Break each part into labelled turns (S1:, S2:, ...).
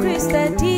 S1: Christ that he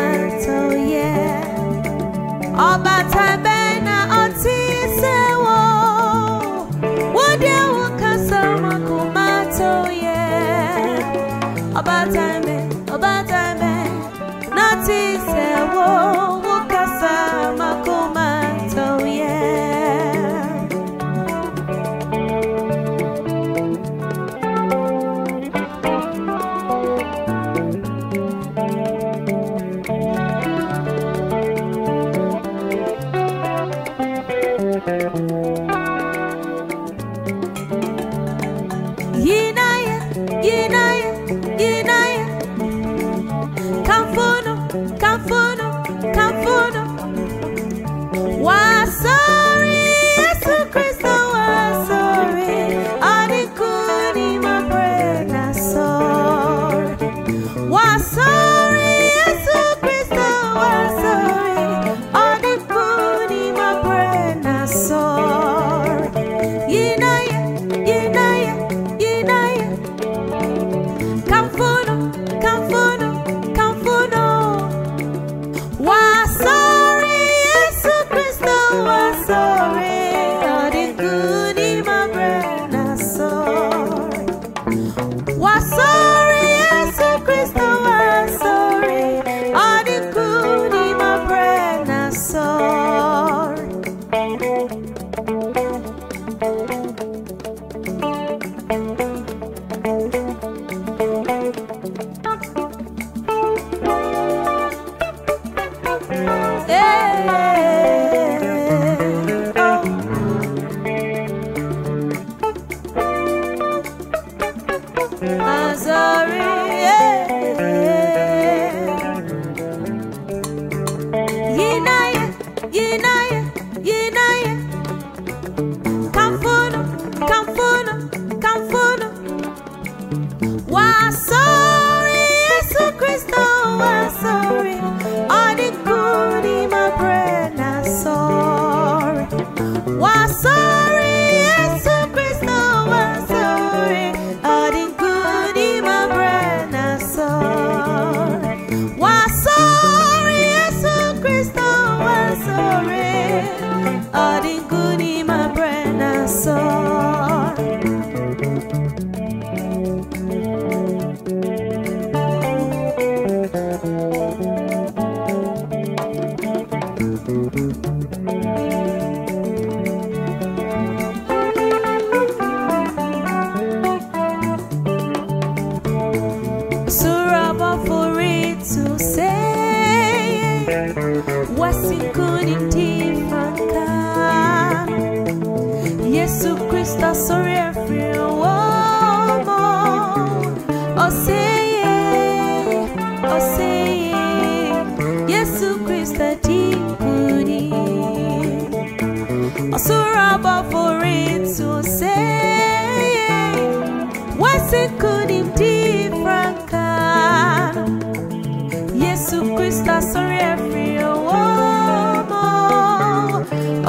S1: All my time. Azari.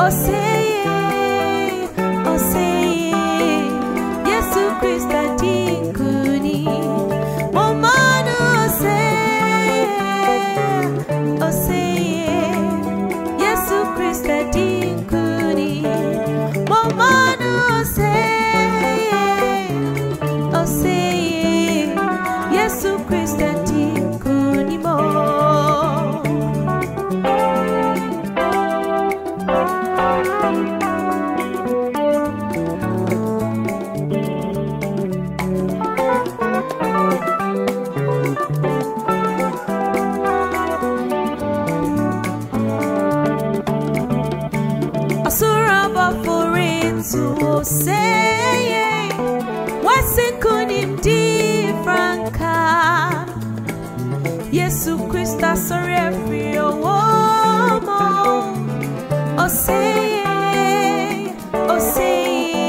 S1: oh power for it to say. Wasinkunimdifranka yesu kristo asọrọ ẹfiri owó mọ ọsẹyẹ ọsẹyẹ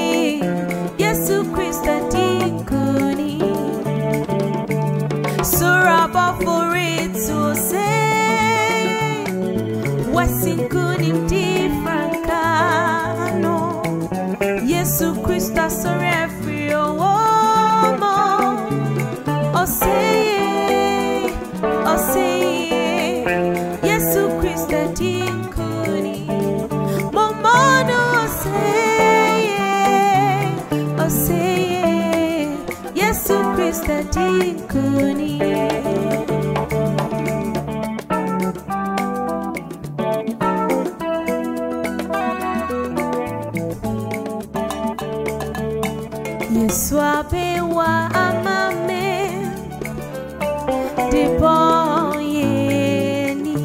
S1: yesu kristo dinkuni sọrọ to say, what's in wasinkunimdifranka. Yesu Kristo tikuni Yesu apewa amame depo yeni.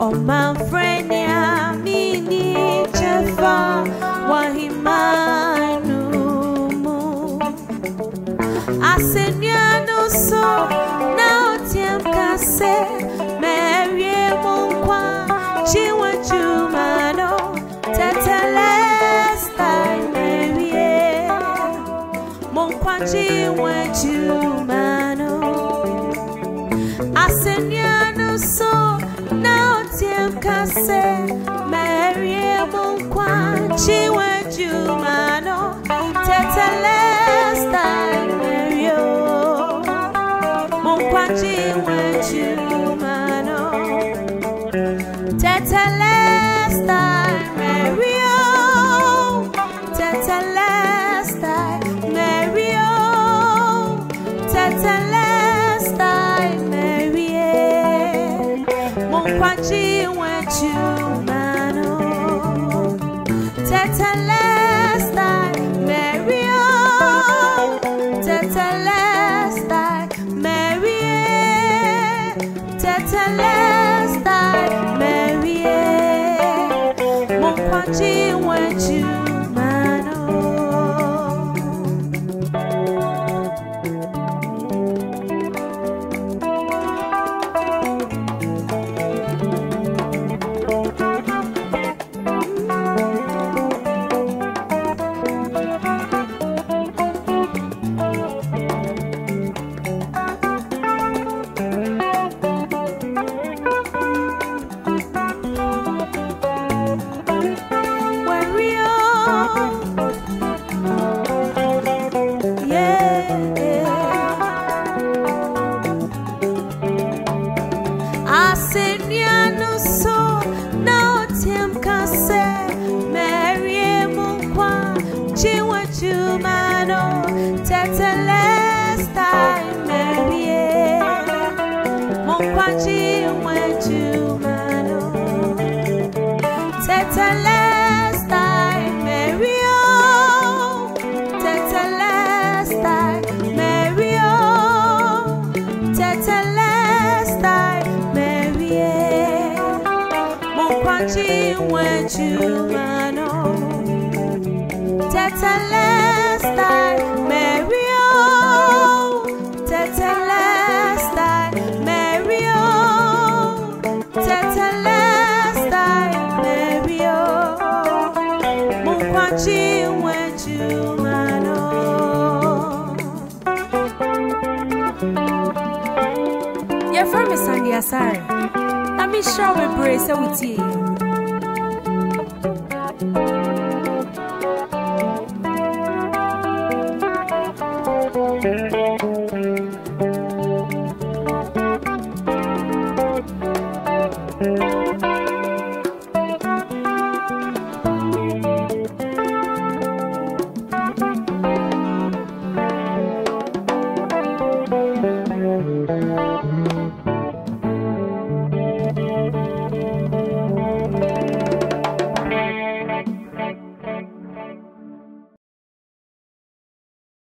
S1: O my friend Acendendo o sol, não tinha cacete. Tete lesta Mary eh, Mon kwachi nwechumano tetelestai merio tetelestai merio tetelestai merio mukwachi nwechumano yɛfrɛ me sande asare na mehyira wo bebree sɛ wotie